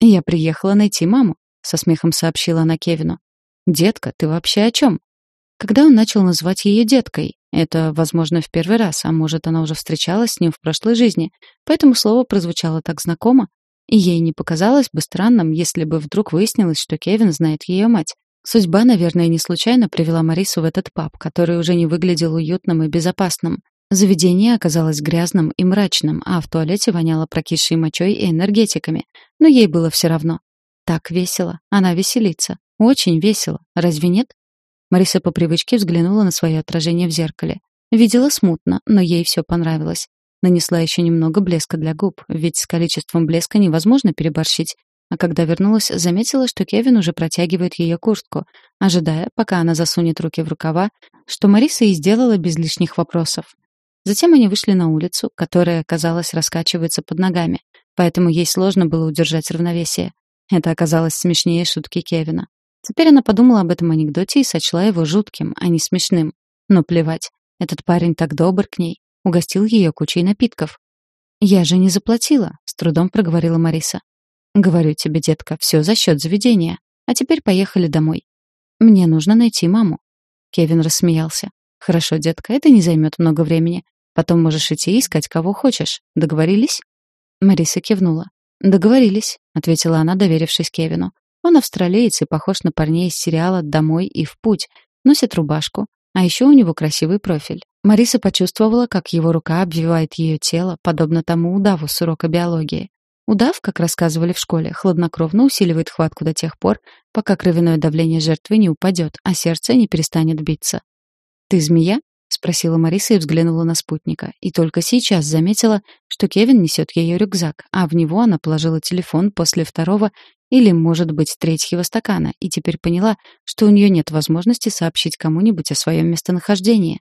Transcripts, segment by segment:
«Я приехала найти маму», — со смехом сообщила она Кевину. «Детка, ты вообще о чем?» Когда он начал называть ее деткой, это, возможно, в первый раз, а может, она уже встречалась с ним в прошлой жизни, поэтому слово прозвучало так знакомо, и ей не показалось бы странным, если бы вдруг выяснилось, что Кевин знает ее мать. Судьба, наверное, не случайно привела Марису в этот паб, который уже не выглядел уютным и безопасным. Заведение оказалось грязным и мрачным, а в туалете воняло прокисшей мочой и энергетиками. Но ей было все равно. Так весело. Она веселится. Очень весело. Разве нет? Мариса по привычке взглянула на свое отражение в зеркале. Видела смутно, но ей все понравилось. Нанесла еще немного блеска для губ, ведь с количеством блеска невозможно переборщить. А когда вернулась, заметила, что Кевин уже протягивает ее куртку, ожидая, пока она засунет руки в рукава, что Мариса и сделала без лишних вопросов. Затем они вышли на улицу, которая, казалось, раскачивается под ногами, поэтому ей сложно было удержать равновесие. Это оказалось смешнее шутки Кевина. Теперь она подумала об этом анекдоте и сочла его жутким, а не смешным. Но плевать, этот парень так добр к ней, угостил ее кучей напитков. «Я же не заплатила», — с трудом проговорила Мариса. «Говорю тебе, детка, все за счет заведения. А теперь поехали домой. Мне нужно найти маму». Кевин рассмеялся. «Хорошо, детка, это не займет много времени. Потом можешь идти искать кого хочешь. Договорились?» Мариса кивнула. «Договорились», — ответила она, доверившись Кевину. Он австралиец и похож на парней из сериала «Домой и в путь». Носит рубашку. А еще у него красивый профиль. Мариса почувствовала, как его рука обвивает ее тело, подобно тому удаву с урока биологии. Удав, как рассказывали в школе, хладнокровно усиливает хватку до тех пор, пока кровяное давление жертвы не упадет, а сердце не перестанет биться. «Ты змея?» — спросила Мариса и взглянула на спутника. И только сейчас заметила, что Кевин несет ее рюкзак, а в него она положила телефон после второго или, может быть, третьего стакана, и теперь поняла, что у нее нет возможности сообщить кому-нибудь о своем местонахождении.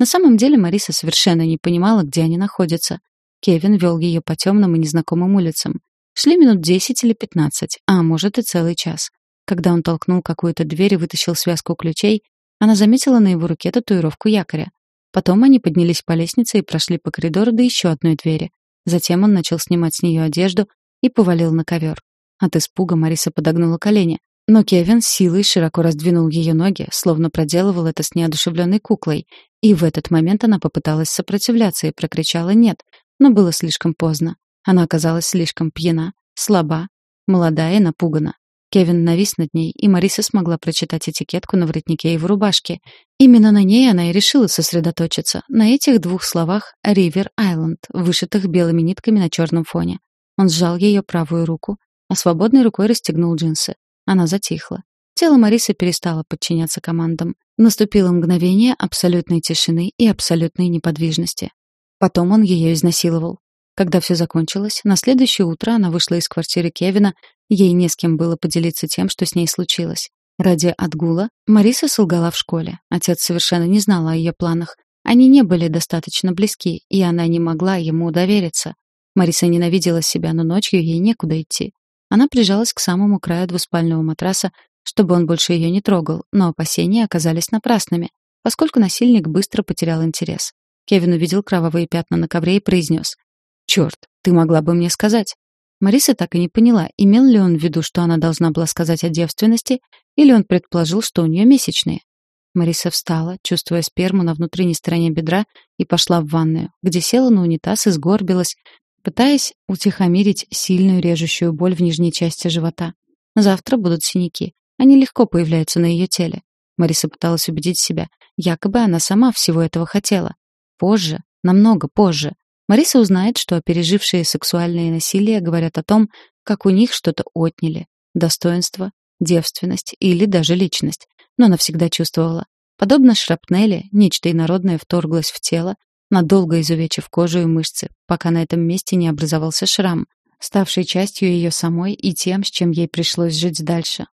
На самом деле Мариса совершенно не понимала, где они находятся. Кевин вел ее по темным и незнакомым улицам. Шли минут десять или пятнадцать, а может и целый час. Когда он толкнул какую-то дверь и вытащил связку ключей, она заметила на его руке татуировку якоря. Потом они поднялись по лестнице и прошли по коридору до еще одной двери. Затем он начал снимать с нее одежду и повалил на ковер. От испуга Мариса подогнула колени. Но Кевин силой широко раздвинул ее ноги, словно проделывал это с неодушевленной куклой. И в этот момент она попыталась сопротивляться и прокричала «нет», но было слишком поздно. Она оказалась слишком пьяна, слаба, молодая и напугана. Кевин навис над ней, и Мариса смогла прочитать этикетку на воротнике его рубашки. Именно на ней она и решила сосредоточиться, на этих двух словах «Ривер Айленд», вышитых белыми нитками на черном фоне. Он сжал ее правую руку, а свободной рукой расстегнул джинсы. Она затихла. Тело Марисы перестало подчиняться командам. Наступило мгновение абсолютной тишины и абсолютной неподвижности. Потом он ее изнасиловал. Когда все закончилось, на следующее утро она вышла из квартиры Кевина, ей не с кем было поделиться тем, что с ней случилось. Ради отгула Мариса солгала в школе. Отец совершенно не знал о ее планах. Они не были достаточно близки, и она не могла ему довериться. Мариса ненавидела себя, но ночью ей некуда идти. Она прижалась к самому краю двуспального матраса, чтобы он больше ее не трогал, но опасения оказались напрасными, поскольку насильник быстро потерял интерес. Кевин увидел кровавые пятна на ковре и произнес. «Черт, ты могла бы мне сказать». Мариса так и не поняла, имел ли он в виду, что она должна была сказать о девственности, или он предположил, что у нее месячные. Мариса встала, чувствуя сперму на внутренней стороне бедра, и пошла в ванную, где села на унитаз и сгорбилась, пытаясь утихомирить сильную режущую боль в нижней части живота. Завтра будут синяки. Они легко появляются на ее теле. Мариса пыталась убедить себя, якобы она сама всего этого хотела. Позже, намного позже, Мариса узнает, что пережившие сексуальное насилие говорят о том, как у них что-то отняли. Достоинство, девственность или даже личность. Но она всегда чувствовала. Подобно шрапнели, нечто инородное вторглось в тело, надолго изувечив кожу и мышцы, пока на этом месте не образовался шрам, ставший частью ее самой и тем, с чем ей пришлось жить дальше.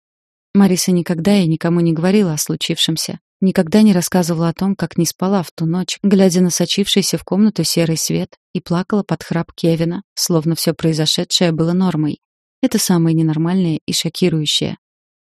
Мариса никогда и никому не говорила о случившемся, никогда не рассказывала о том, как не спала в ту ночь, глядя на сочившийся в комнату серый свет, и плакала под храп Кевина, словно все произошедшее было нормой. Это самое ненормальное и шокирующее.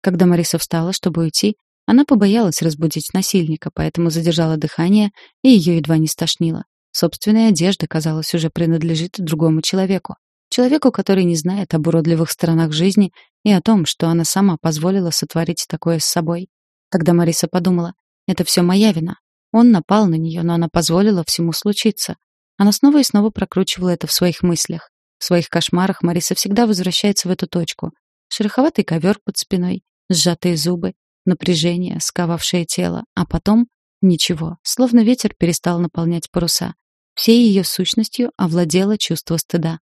Когда Мариса встала, чтобы уйти, она побоялась разбудить насильника, поэтому задержала дыхание, и ее едва не стошнило. Собственная одежда, казалось, уже принадлежит другому человеку. Человеку, который не знает об уродливых сторонах жизни и о том, что она сама позволила сотворить такое с собой. Тогда Мариса подумала, это все моя вина. Он напал на нее, но она позволила всему случиться. Она снова и снова прокручивала это в своих мыслях. В своих кошмарах Мариса всегда возвращается в эту точку. Шероховатый ковер под спиной, сжатые зубы, напряжение, сковавшее тело, а потом ничего, словно ветер перестал наполнять паруса. Всей ее сущностью овладело чувство стыда.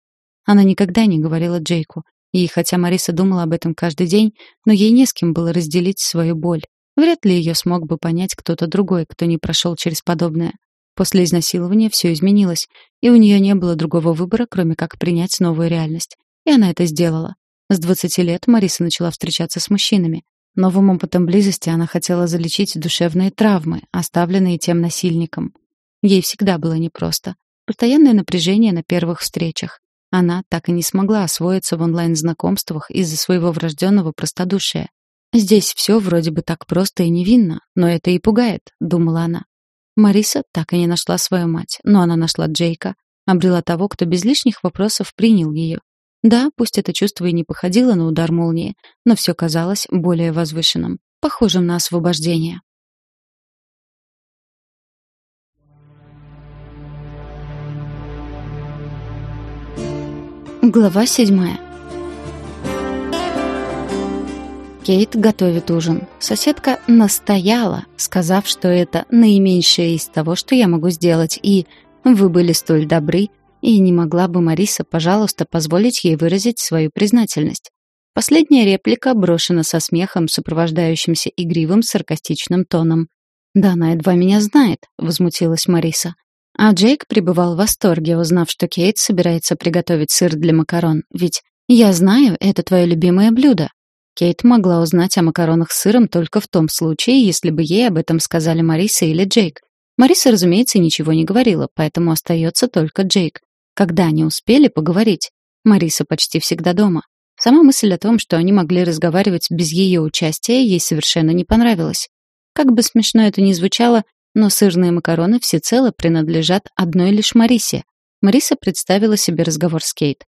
Она никогда не говорила Джейку, и хотя Мариса думала об этом каждый день, но ей не с кем было разделить свою боль. Вряд ли ее смог бы понять кто-то другой, кто не прошел через подобное. После изнасилования все изменилось, и у нее не было другого выбора, кроме как принять новую реальность. И она это сделала. С 20 лет Мариса начала встречаться с мужчинами. Новым опытом близости она хотела залечить душевные травмы, оставленные тем насильником. Ей всегда было непросто. Постоянное напряжение на первых встречах. Она так и не смогла освоиться в онлайн-знакомствах из-за своего врожденного простодушия. «Здесь все вроде бы так просто и невинно, но это и пугает», — думала она. Мариса так и не нашла свою мать, но она нашла Джейка, обрела того, кто без лишних вопросов принял ее. Да, пусть это чувство и не походило на удар молнии, но все казалось более возвышенным, похожим на освобождение. Глава седьмая. Кейт готовит ужин. Соседка настояла, сказав, что это наименьшее из того, что я могу сделать, и вы были столь добры, и не могла бы Мариса, пожалуйста, позволить ей выразить свою признательность. Последняя реплика брошена со смехом, сопровождающимся игривым саркастичным тоном. «Да она едва меня знает», — возмутилась Мариса. А Джейк пребывал в восторге, узнав, что Кейт собирается приготовить сыр для макарон. Ведь «я знаю, это твое любимое блюдо». Кейт могла узнать о макаронах с сыром только в том случае, если бы ей об этом сказали Мариса или Джейк. Мариса, разумеется, ничего не говорила, поэтому остается только Джейк. Когда они успели поговорить? Мариса почти всегда дома. Сама мысль о том, что они могли разговаривать без ее участия, ей совершенно не понравилась. Как бы смешно это ни звучало, но сырные макароны всецело принадлежат одной лишь Марисе. Мариса представила себе разговор с Кейт.